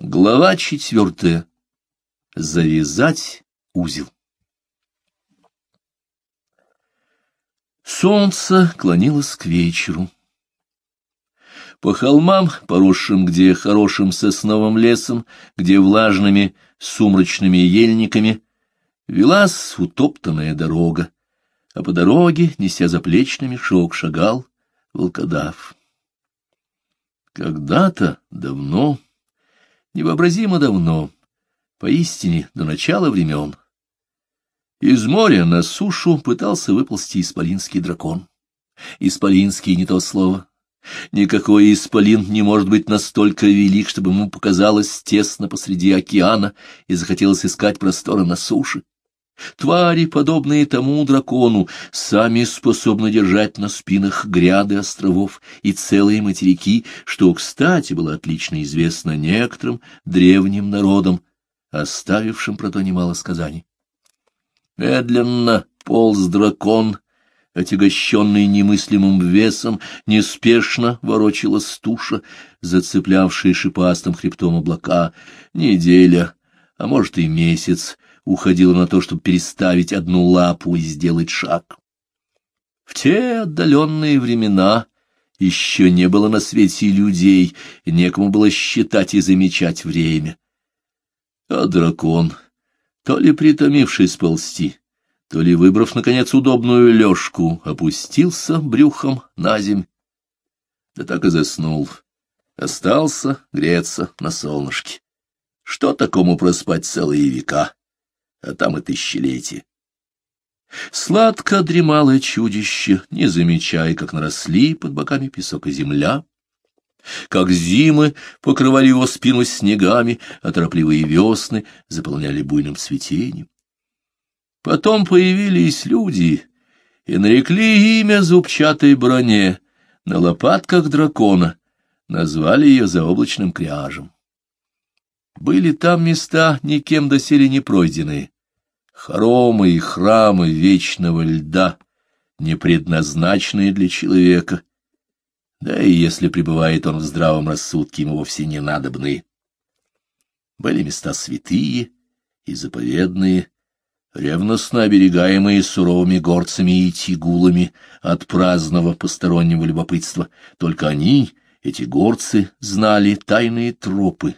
Глава четвертая. Завязать узел. Солнце клонилось к вечеру. По холмам, поросшим где хорошим сосновым лесом, где влажными сумрачными ельниками, велась утоптанная дорога, а по дороге, неся заплечный мешок, шагал волкодав. Когда-то давно невообразимо давно, поистине до начала времен. Из моря на сушу пытался выползти исполинский дракон. Исполинский не то слово. Никакой исполин не может быть настолько велик, чтобы ему показалось тесно посреди океана и захотелось искать просторы на суше. Твари, подобные тому дракону, сами способны держать на спинах гряды островов и целые материки, что, кстати, было отлично известно некоторым древним народам, оставившим про то немало сказаний. Медленно полз дракон, отягощенный немыслимым весом, неспешно ворочалась туша, зацеплявшая шипастым хребтом облака. Неделя, а может и месяц, уходило на то, чтобы переставить одну лапу и сделать шаг. В те отдаленные времена еще не было на свете людей, и некому было считать и замечать время. А дракон, то ли притомившись ползти, то ли, выбрав, наконец, удобную лёжку, опустился брюхом на земь, да так и заснул, остался греться на солнышке. Что такому проспать целые века? А там и тысячелетия. Сладко дремало чудище, не замечая, как наросли под боками песок и земля, как зимы покрывали его спину снегами, а торопливые весны заполняли буйным цветением. Потом появились люди и нарекли имя зубчатой броне на лопатках дракона, назвали ее заоблачным кряжем. Были там места, никем доселе не пройденные, хоромы и храмы вечного льда, не предназначенные для человека, да и если пребывает он в здравом рассудке, ему вовсе не надобны. Были места святые и заповедные, ревностно оберегаемые суровыми горцами и тигулами от праздного постороннего любопытства. Только они, эти горцы, знали тайные тропы,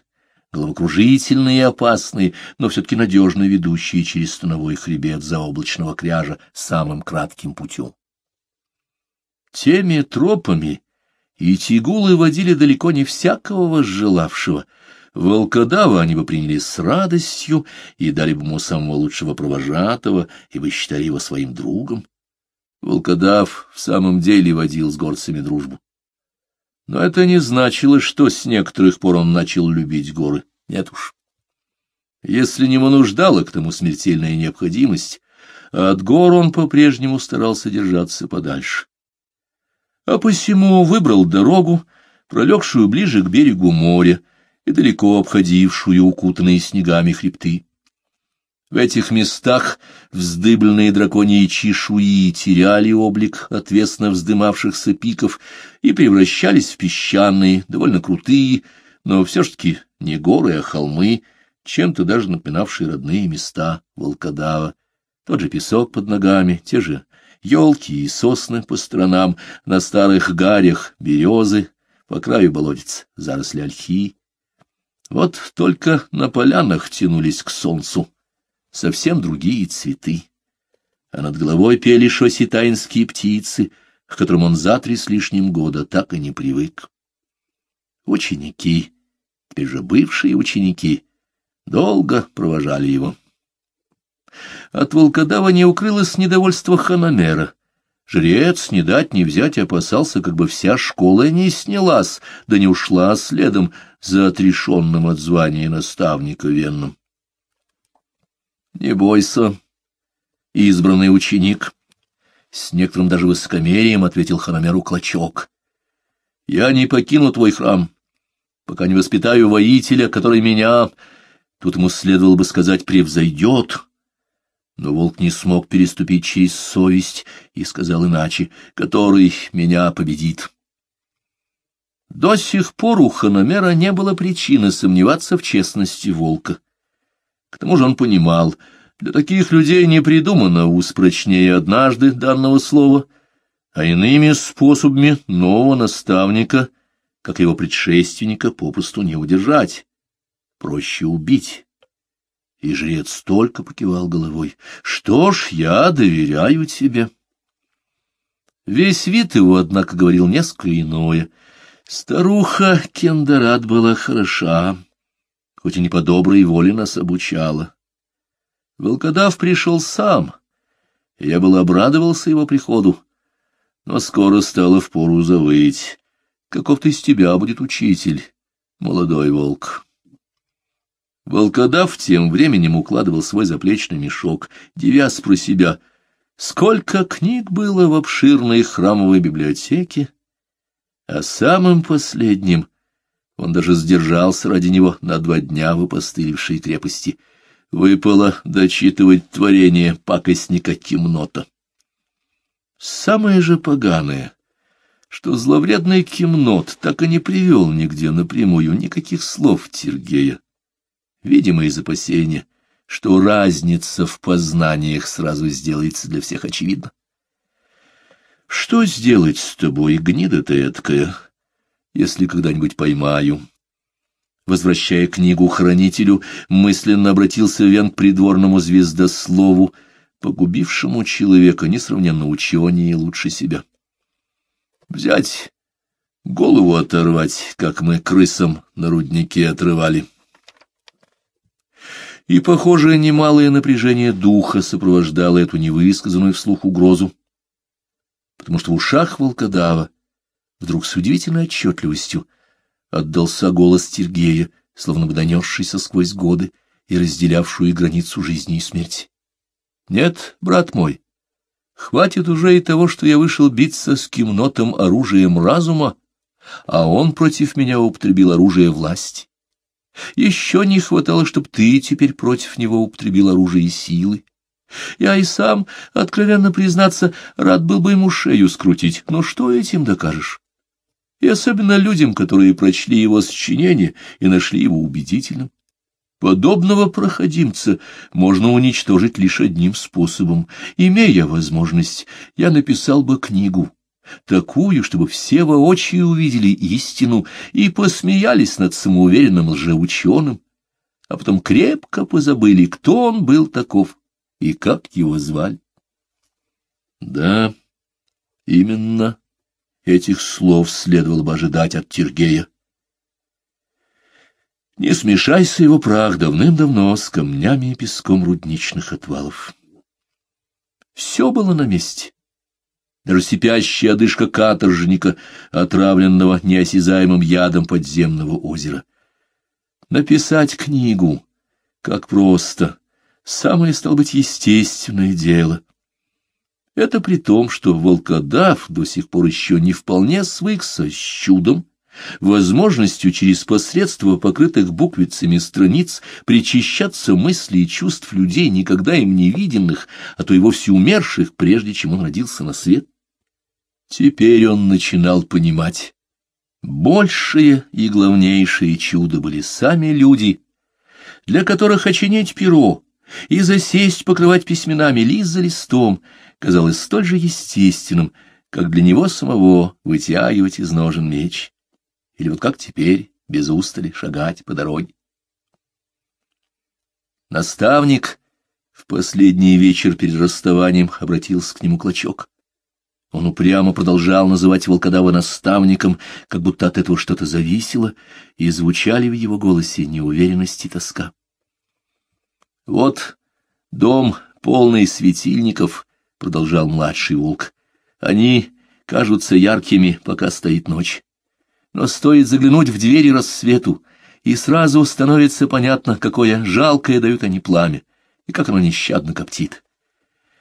головокружительные и опасные, но все-таки надежно ведущие через становой хребет заоблачного кряжа самым кратким путем. Теми тропами и тигулы водили далеко не всякого возжелавшего. Волкодава они бы приняли с радостью и дали бы ему самого лучшего провожатого, ибо считали его своим другом. Волкодав в самом деле водил с горцами дружбу. Но это не значило, что с некоторых пор он начал любить горы. Нет уж. Если не нуждала к тому смертельная необходимость, от гор он по-прежнему старался держаться подальше. А посему выбрал дорогу, пролегшую ближе к берегу моря и далеко обходившую укутанные снегами хребты. В этих местах вздыбленные драконьи чешуи теряли облик отвесно вздымавшихся пиков и превращались в песчаные, довольно крутые, но все-таки не горы, а холмы, чем-то даже напоминавшие родные места волкодава. Тот же песок под ногами, те же елки и сосны по сторонам, на старых гарях березы, по краю болотец заросли ольхи. Вот только на полянах тянулись к солнцу совсем другие цветы. А над головой пели шоситаинские птицы, к которым он за три с лишним года так и не привык. Ученики, теперь же бывшие ученики, долго провожали его. От волкодава не укрылось недовольство Ханамера. Жрец не дать не взять опасался, как бы вся школа не снялась, да не ушла следом за отрешенным от звания наставника Венном. Не бойся, избранный ученик. С некоторым даже высокомерием ответил Ханамеру Клочок. Я не покину твой храм, пока не воспитаю воителя, который меня, тут ему следовало бы сказать, превзойдет. Но волк не смог переступить через совесть и сказал иначе, который меня победит. До сих пор у Ханомера не было причины сомневаться в честности волка. К тому же он понимал, для таких людей не придумано уз прочнее однажды данного слова, а иными способами нового наставника, как его предшественника, попросту не удержать. Проще убить. И жрец только покивал головой. Что ж, я доверяю тебе. Весь вид его, однако, говорил несколько иное. Старуха Кендарат была хороша, хоть и не по доброй воле нас обучала. Волкодав пришел сам, я был обрадовался его приходу, но скоро стало впору завыть. Каков-то из тебя будет учитель, молодой волк. Волкодав тем временем укладывал свой заплечный мешок, девясь про себя. Сколько книг было в обширной храмовой библиотеке, а самым последним он даже сдержался ради него на два дня в опостылевшей крепости. Выпало дочитывать творение пакостника Кимнота. Самое же поганое, что зловредный Кимнот так и не привел нигде напрямую никаких слов Тергея видимо, из опасения, что разница в познаниях сразу сделается для всех очевидна. Что сделать с тобой, гнида ты эткая, если когда-нибудь поймаю? Возвращая книгу хранителю, мысленно обратился Вен к придворному звездослову, погубившему человека несравненно ученее лучше себя. Взять, голову оторвать, как мы крысам на руднике отрывали и, похоже, немалое напряжение духа сопровождало эту невысказанную вслух угрозу, потому что в ушах волкодава вдруг с удивительной отчетливостью отдался голос Тергея, словно бы донесшийся сквозь годы и разделявшую границу жизни и смерти. «Нет, брат мой, хватит уже и того, что я вышел биться с кимнотом оружием разума, а он против меня употребил оружие власти. Еще не хватало, чтобы ты теперь против него употребил оружие силы. Я и сам, откровенно признаться, рад был бы ему шею скрутить, но что этим докажешь? И особенно людям, которые прочли его сочинение и нашли его убедительным. Подобного проходимца можно уничтожить лишь одним способом. Имея возможность, я написал бы книгу, такую, чтобы все воочию увидели истину и посмеялись над самоуверенным лжеученым, а потом крепко позабыли, кто он был таков и как его звали. Да, именно этих слов следовало бы ожидать от Тергея. Не смешайся его прах давным-давно с камнями и песком рудничных отвалов. Все было на месте даже сипящая одышка каторжника, отравленного неосязаемым ядом подземного озера. Написать книгу, как просто, самое, стало быть, естественное дело. Это при том, что волкодав до сих пор еще не вполне свыкся с чудом, возможностью через посредство покрытых буквицами страниц причащаться мыслей и чувств людей, никогда им не виденных, а то и вовсе умерших, прежде чем он родился на свет. Теперь он начинал понимать. Большее и главнейшее чудо были сами люди, для которых очинить перо и засесть покрывать письменами лист за листом казалось столь же естественным, как для него самого вытягивать из ножен меч. Или вот как теперь, без устали, шагать по дороге. Наставник в последний вечер перед расставанием обратился к нему клочок. Он упрямо продолжал называть волкодава наставником, как будто от этого что-то зависело, и звучали в его голосе неуверенность и тоска. «Вот дом, полный светильников», — продолжал младший волк. «Они кажутся яркими, пока стоит ночь. Но стоит заглянуть в двери рассвету, и сразу становится понятно, какое жалкое дают они пламя, и как оно нещадно коптит.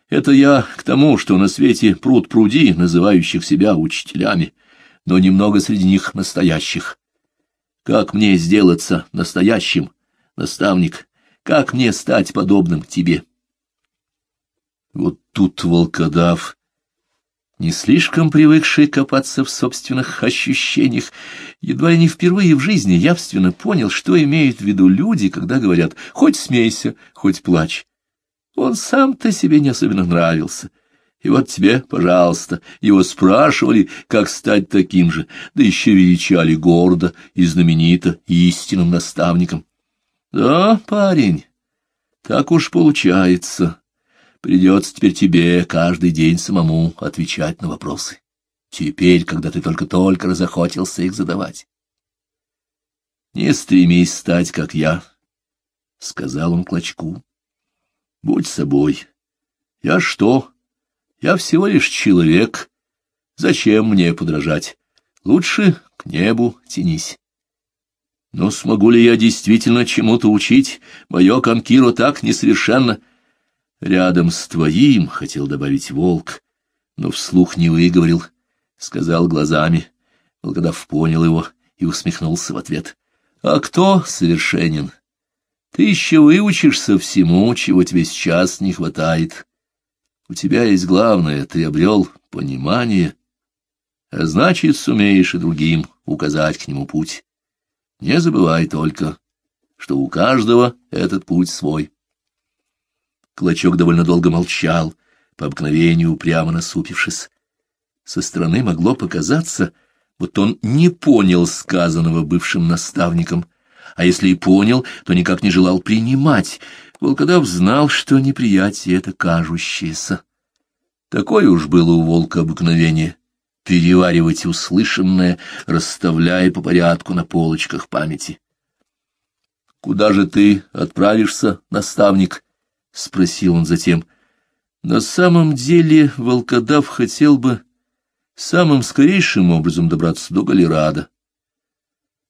Это я к тому, что на свете пруд пруди, называющих себя учителями, но немного среди них настоящих. Как мне сделаться настоящим, наставник? Как мне стать подобным тебе? Вот тут волкодав не слишком привыкший копаться в собственных ощущениях, едва ли не впервые в жизни явственно понял, что имеют в виду люди, когда говорят «хоть смейся, хоть плачь». Он сам-то себе не особенно нравился. И вот тебе, пожалуйста, его спрашивали, как стать таким же, да еще величали гордо и знаменито истинным наставником. Да, парень, так уж получается. Придется теперь тебе каждый день самому отвечать на вопросы. Теперь, когда ты только-только разохотился их задавать. Не стремись стать, как я, — сказал он Клочку. Будь собой. Я что? Я всего лишь человек. Зачем мне подражать? Лучше к небу тянись. Но смогу ли я действительно чему-то учить? Мое конкиро так несовершенно — Рядом с твоим, — хотел добавить волк, но вслух не выговорил, сказал глазами. Волкодав понял его и усмехнулся в ответ. — А кто совершенен? Ты еще выучишься всему, чего тебе сейчас не хватает. У тебя есть главное — ты обрел понимание, а значит, сумеешь и другим указать к нему путь. Не забывай только, что у каждого этот путь свой. Клочок довольно долго молчал, по обыкновению упрямо насупившись. Со стороны могло показаться, будто он не понял сказанного бывшим наставником, а если и понял, то никак не желал принимать. Волкодав знал, что неприятие — это кажущееся. Такое уж было у волка обыкновение — переваривать услышанное, расставляя по порядку на полочках памяти. — Куда же ты отправишься, наставник? — спросил он затем. На самом деле волкодав хотел бы самым скорейшим образом добраться до Галерада.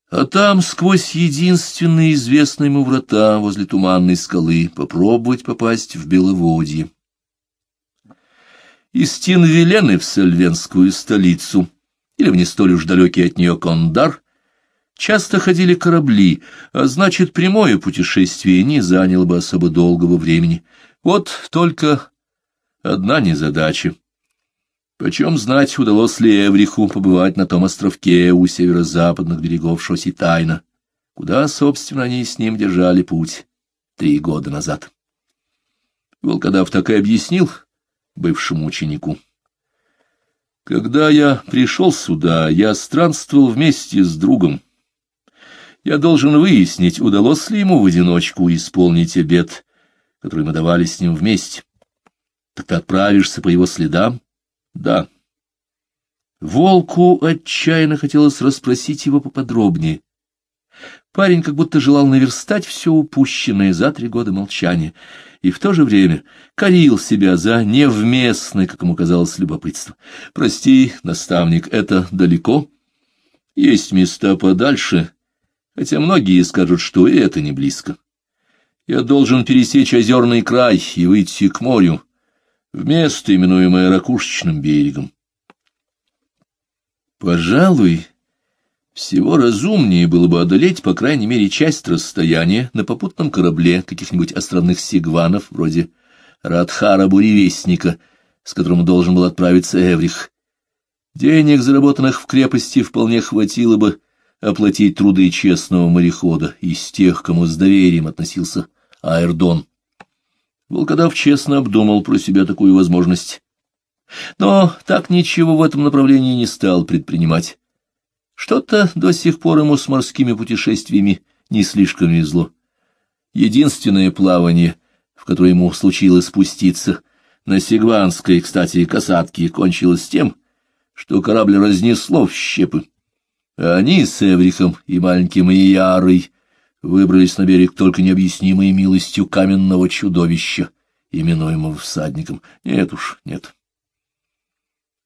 А там, сквозь единственные известные ему врата возле туманной скалы, попробовать попасть в Беловодье. Из Тинвелены в Сальвенскую столицу, или в не столь уж далекий от нее Кондар, Часто ходили корабли, а значит, прямое путешествие не заняло бы особо долгого времени. Вот только одна незадача. Почем знать, удалось ли Эвриху побывать на том островке у северо-западных берегов Шоситайна, куда, собственно, они с ним держали путь три года назад. Волкодав так и объяснил бывшему ученику. Когда я пришел сюда, я странствовал вместе с другом, я должен выяснить, удалось ли ему в одиночку исполнить обет, который мы давали с ним вместе. Так ты отправишься по его следам? Да. Волку отчаянно хотелось расспросить его поподробнее. Парень как будто желал наверстать все упущенное за три года молчания, и в то же время корил себя за невместное, как ему казалось, любопытство. «Прости, наставник, это далеко? Есть места подальше, хотя многие скажут, что и это не близко. Я должен пересечь озерный край и выйти к морю, в место, именуемое Ракушечным берегом. Пожалуй, всего разумнее было бы одолеть, по крайней мере, часть расстояния на попутном корабле каких-нибудь островных сигванов, вроде Радхара-буревестника, с которым должен был отправиться Эврих. Денег, заработанных в крепости, вполне хватило бы оплатить труды честного морехода из тех, кому с доверием относился Аэрдон. Волкодав честно обдумал про себя такую возможность. Но так ничего в этом направлении не стал предпринимать. Что-то до сих пор ему с морскими путешествиями не слишком везло. Единственное плавание, в которое ему случилось спуститься, на Сигванской, кстати, касатке, кончилось тем, что корабль разнесло в щепы. Они с Эврихом и маленьким Иярой выбрались на берег только необъяснимой милостью каменного чудовища, именуемого всадником. Нет уж, нет.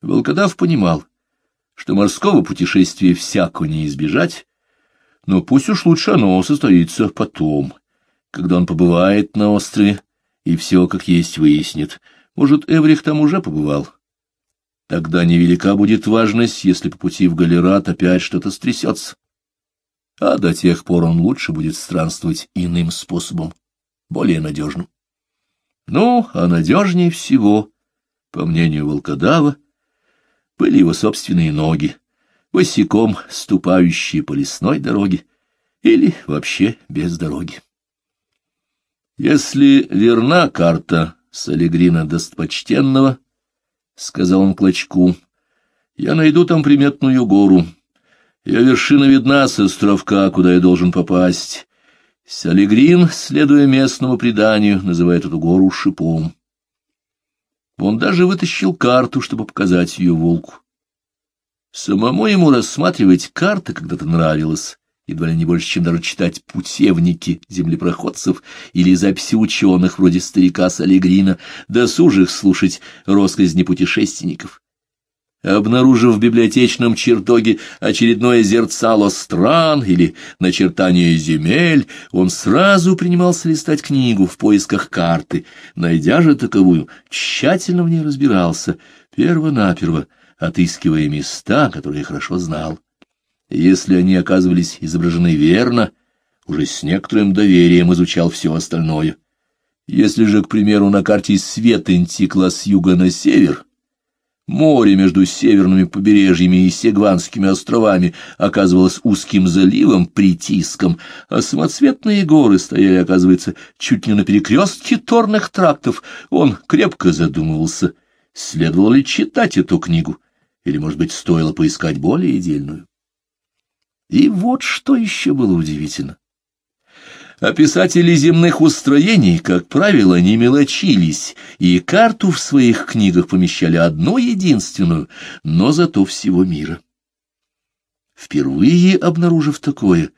Волкодав понимал, что морского путешествия всякого не избежать, но пусть уж лучше оно состоится потом, когда он побывает на острове и все как есть выяснит. Может, Эврих там уже побывал. Тогда невелика будет важность, если по пути в Галерат опять что-то стрясется. А до тех пор он лучше будет странствовать иным способом, более надежным. Ну, а надежнее всего, по мнению волкодава, были его собственные ноги, босиком ступающие по лесной дороге или вообще без дороги. Если верна карта Салегрина Достопочтенного, — сказал он Клочку, — я найду там приметную гору. Ее вершина видна с островка, куда я должен попасть. Салегрин, следуя местному преданию, называет эту гору шипом. Он даже вытащил карту, чтобы показать ее волку. Самому ему рассматривать карты когда-то нравилось, едва ли не больше, чем даже читать путевники землепроходцев или записи ученых вроде старика Салегрина, досужих слушать росказни путешественников. Обнаружив в библиотечном чертоге очередное зерцало стран или начертание земель, он сразу принимался листать книгу в поисках карты. Найдя же таковую, тщательно в ней разбирался, перво-наперво, отыскивая места, которые хорошо знал. Если они оказывались изображены верно, уже с некоторым доверием изучал все остальное. Если же, к примеру, на карте свет текла с юга на север, море между северными побережьями и Сегванскими островами оказывалось узким заливом, притиском, а самоцветные горы стояли, оказывается, чуть не на перекрестке торных трактов, он крепко задумывался, следовало ли читать эту книгу, или, может быть, стоило поискать более дельную. И вот что еще было удивительно. Описатели земных устроений, как правило, не мелочились, и карту в своих книгах помещали одну единственную, но зато всего мира. Впервые обнаружив такое,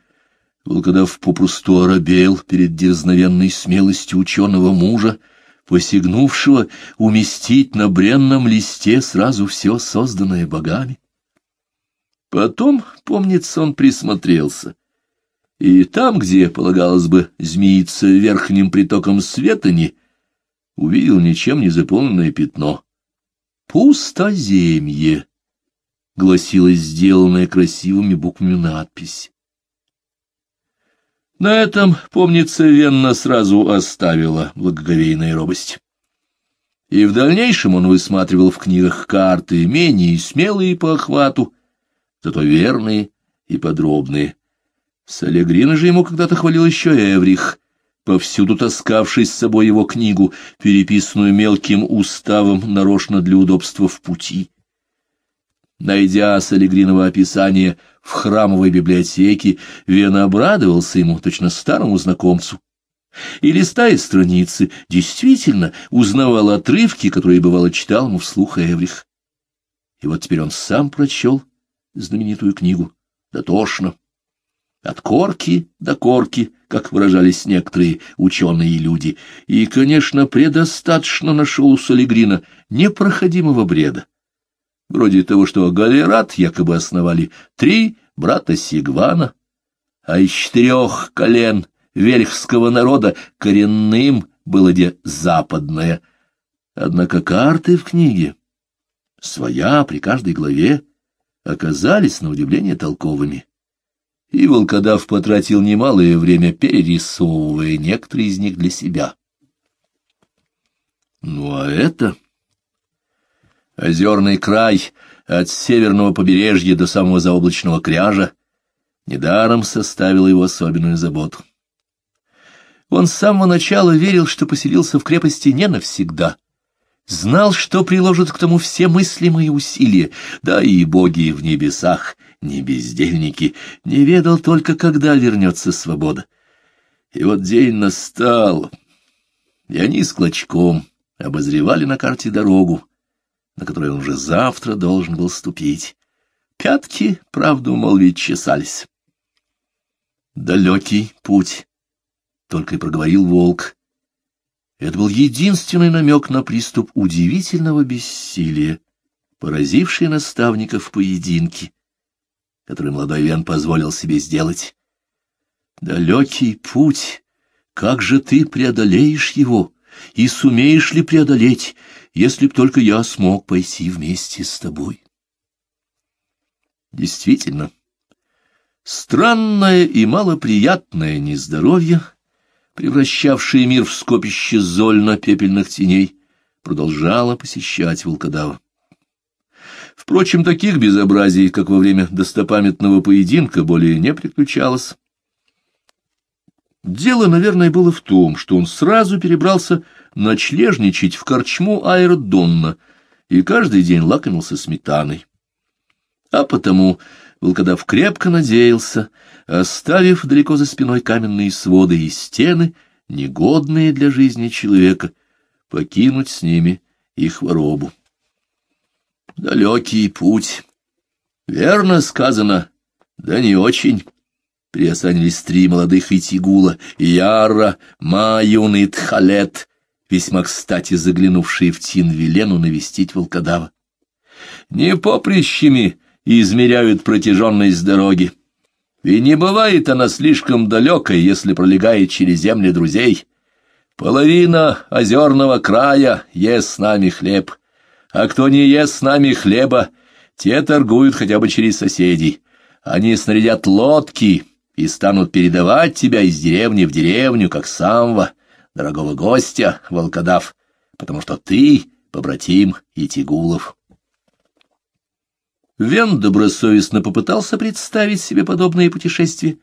Волкодав попросту оробел перед дерзновенной смелостью ученого мужа, посягнувшего уместить на бренном листе сразу все созданное богами. Потом, помнится, он присмотрелся. И там, где, полагалось бы, змеиться верхним притоком светани, увидел ничем не заполненное пятно. «Пустоземье», — гласилась сделанная красивыми буквами надпись. На этом, помнится, Венна сразу оставила благоговейная робость. И в дальнейшем он высматривал в книгах карты менее смелые по охвату, зато верные и подробные. Салегрина же ему когда-то хвалил еще Эврих, повсюду таскавший с собой его книгу, переписанную мелким уставом нарочно для удобства в пути. Найдя Салегриново описание в храмовой библиотеке, Вена обрадовался ему, точно старому знакомцу. И, листая страницы, действительно узнавал отрывки, которые, бывало, читал ему вслух Эврих. И вот теперь он сам прочел знаменитую книгу. Дотошно. От корки до корки, как выражались некоторые ученые люди, и, конечно, предостаточно нашел у Солигрина непроходимого бреда. Вроде того, что Галерат якобы основали три брата Сигвана, а из четырех колен вельхского народа коренным было где западное. Однако карты в книге, своя при каждой главе, оказались, на удивление, толковыми. И волкодав потратил немалое время, перерисовывая некоторые из них для себя. Ну а это... Озерный край от северного побережья до самого заоблачного кряжа недаром составил его особенную заботу. Он с самого начала верил, что поселился в крепости не навсегда — знал, что приложит к тому все мыслимые усилия, да и боги в небесах, не бездельники, не ведал только, когда вернется свобода. И вот день настал, и они с Клочком обозревали на карте дорогу, на которой он уже завтра должен был ступить. Пятки, правду молвить, чесались. Далекий путь, только и проговорил волк, это был единственный намек на приступ удивительного бессилия, поразивший наставников в поединке, который молодой Вен позволил себе сделать. Далекий путь, как же ты преодолеешь его, и сумеешь ли преодолеть, если б только я смог пойти вместе с тобой? Действительно, странное и малоприятное нездоровье — превращавшее мир в скопище зольно-пепельных теней, продолжала посещать волкодава. Впрочем, таких безобразий, как во время достопамятного поединка, более не приключалось. Дело, наверное, было в том, что он сразу перебрался ночлежничать в корчму Аэродонна и каждый день лакомился сметаной. А потому волкодав крепко надеялся, оставив далеко за спиной каменные своды и стены, негодные для жизни человека, покинуть с ними их хворобу. Далекий путь. Верно сказано, да не очень. Приосанились три молодых Итигула, Яра, Маюн и Тхалет, весьма кстати заглянувшие в Тинвилену навестить волкодава. Не поприщами измеряют протяженность дороги, и не бывает она слишком далекой, если пролегает через земли друзей. Половина озерного края ест с нами хлеб, а кто не ест с нами хлеба, те торгуют хотя бы через соседей. Они снарядят лодки и станут передавать тебя из деревни в деревню, как самого дорогого гостя, волкодав, потому что ты побратим Итигулов. Вен добросовестно попытался представить себе подобные путешествия.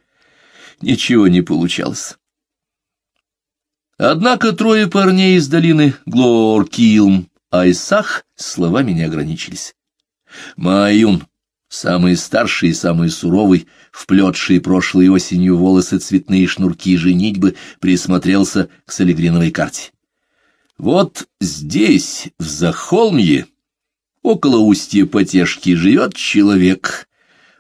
Ничего не получалось. Однако трое парней из долины Глоркилм Айсах словами не ограничились. Маюн, самый старший и самый суровый, вплетший прошлой осенью волосы цветные шнурки женитьбы, присмотрелся к солигриновой карте. Вот здесь, в Захолмье, около устья Потешки, живет человек,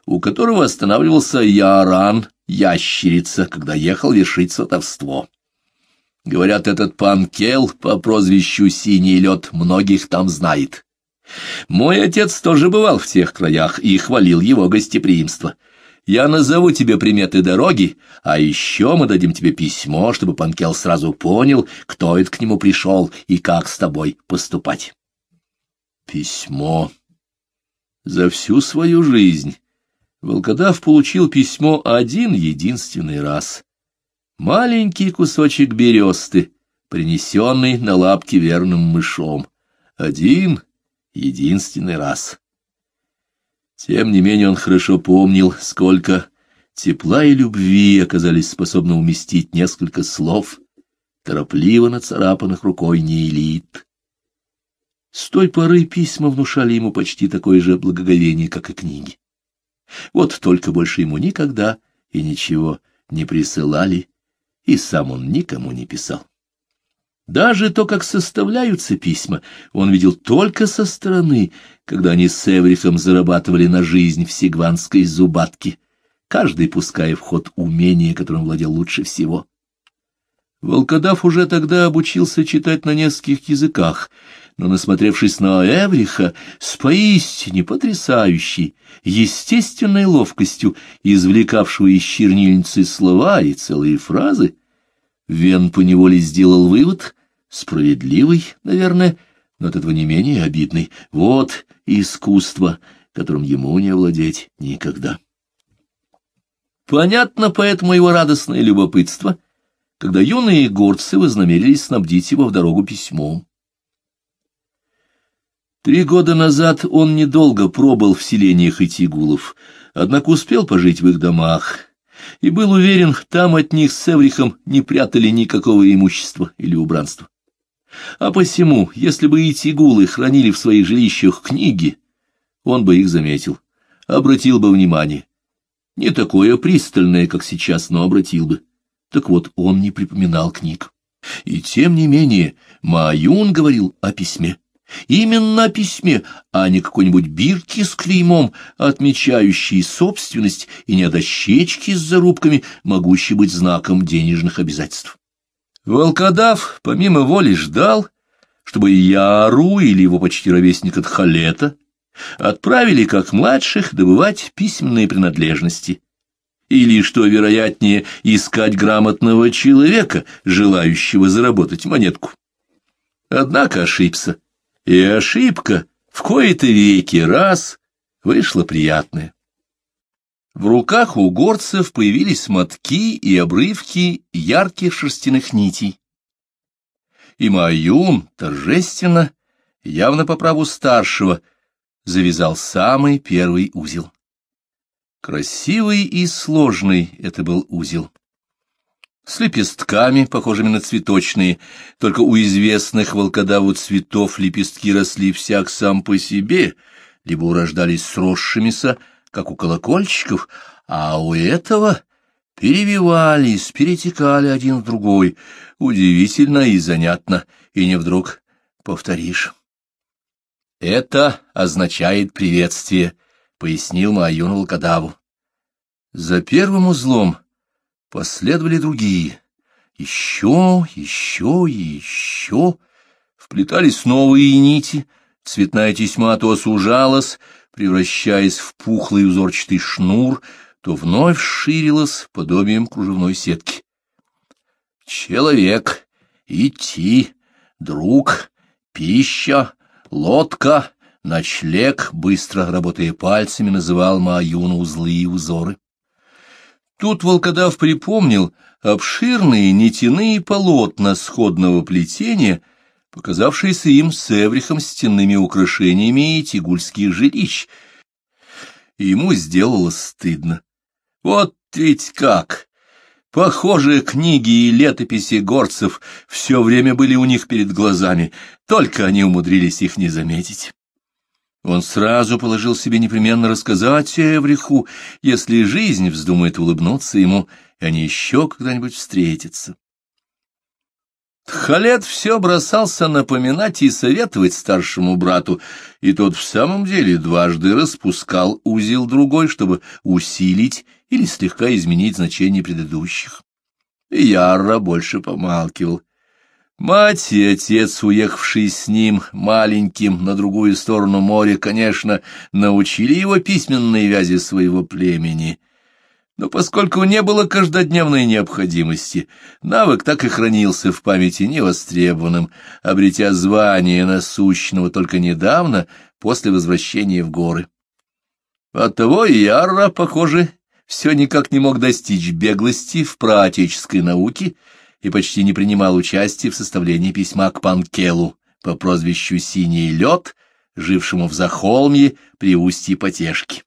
у которого останавливался Яран, ящерица, когда ехал вершить сватовство. Говорят, этот пан Кел по прозвищу Синий лед многих там знает. Мой отец тоже бывал в тех краях и хвалил его гостеприимство. Я назову тебе приметы дороги, а еще мы дадим тебе письмо, чтобы пан Кел сразу понял, кто это к нему пришел и как с тобой поступать. Письмо. За всю свою жизнь волкодав получил письмо один единственный раз маленький кусочек бересты, принесенный на лапки верным мышом. Один, единственный раз. Тем не менее он хорошо помнил, сколько тепла и любви оказались способны уместить несколько слов, торопливо нацарапанных рукой неэлит. С той поры письма внушали ему почти такое же благоговение, как и книги. Вот только больше ему никогда и ничего не присылали и сам он никому не писал. Даже то, как составляются письма, он видел только со стороны, когда они с Эврихом зарабатывали на жизнь в сигванской зубатке, каждый пуская в ход умение, которым владел лучше всего. Волкодав уже тогда обучился читать на нескольких языках, но, насмотревшись на Эвриха, с поистине потрясающей, естественной ловкостью, извлекавшего из чернильницы слова и целые фразы, Вен поневоле сделал вывод, справедливый, наверное, но от этого не менее обидный. Вот искусство, которым ему не овладеть никогда. Понятно поэтому его радостное любопытство, когда юные горцы вознамерились снабдить его в дорогу письмом. Три года назад он недолго пробыл в селениях Итигулов, однако успел пожить в их домах, и был уверен, там от них с Эврихом не прятали никакого имущества или убранства. А посему, если бы Итигулы хранили в своих жилищах книги, он бы их заметил, обратил бы внимание. Не такое пристальное, как сейчас, но обратил бы. Так вот, он не припоминал книг. И тем не менее, Маюн говорил о письме. Именно о письме, а не какой-нибудь бирке с клеймом, отмечающей собственность, и не о дощечке с зарубками, могущей быть знаком денежных обязательств. Волкодав, помимо воли, ждал, чтобы Яру или его почти ровесника Тхалета отправили как младших добывать письменные принадлежности, или, что вероятнее, искать грамотного человека, желающего заработать монетку. Однако ошибся и ошибка в кои-то веки раз вышла приятная. В руках у горцев появились мотки и обрывки ярких шерстяных нитей. И Маюн торжественно, явно по праву старшего, завязал самый первый узел. Красивый и сложный это был узел. С лепестками, похожими на цветочные, только у известных волкодаву цветов лепестки росли всяк сам по себе, либо урождались сросшимися, как у колокольчиков, а у этого перевивались, перетекали один в другой. Удивительно и занятно, и не вдруг повторишь. «Это означает приветствие», — пояснил Майон волкодаву. За первым узлом последовали другие. Еще, еще и еще. Вплетались новые нити, цветная тесьма то сужалась, превращаясь в пухлый узорчатый шнур, то вновь ширилась подобием кружевной сетки. Человек, идти, друг, пища, лодка, ночлег, быстро работая пальцами, называл Маюну узлы и узоры. Тут волкодав припомнил обширные нитяные полотна сходного плетения, показавшиеся им с эврихом стенными украшениями и тигульских жилищ. И ему сделалось стыдно. Вот ведь как! Похожие книги и летописи горцев все время были у них перед глазами, только они умудрились их не заметить. Он сразу положил себе непременно рассказать Эвриху, если жизнь вздумает улыбнуться ему, и они еще когда-нибудь встретятся. Тхалет все бросался напоминать и советовать старшему брату, и тот в самом деле дважды распускал узел другой, чтобы усилить или слегка изменить значение предыдущих. И Ярра больше помалкивал, Мать и отец, уехавшие с ним маленьким на другую сторону моря, конечно, научили его письменной вязи своего племени. Но поскольку не было каждодневной необходимости, навык так и хранился в памяти невостребованным, обретя звание насущного только недавно, после возвращения в горы. Оттого и Ярра, похоже, все никак не мог достичь беглости в праотеческой науке, и почти не принимал участия в составлении письма к Панкелу по прозвищу «Синий лед», жившему в Захолмье при устье Потешки.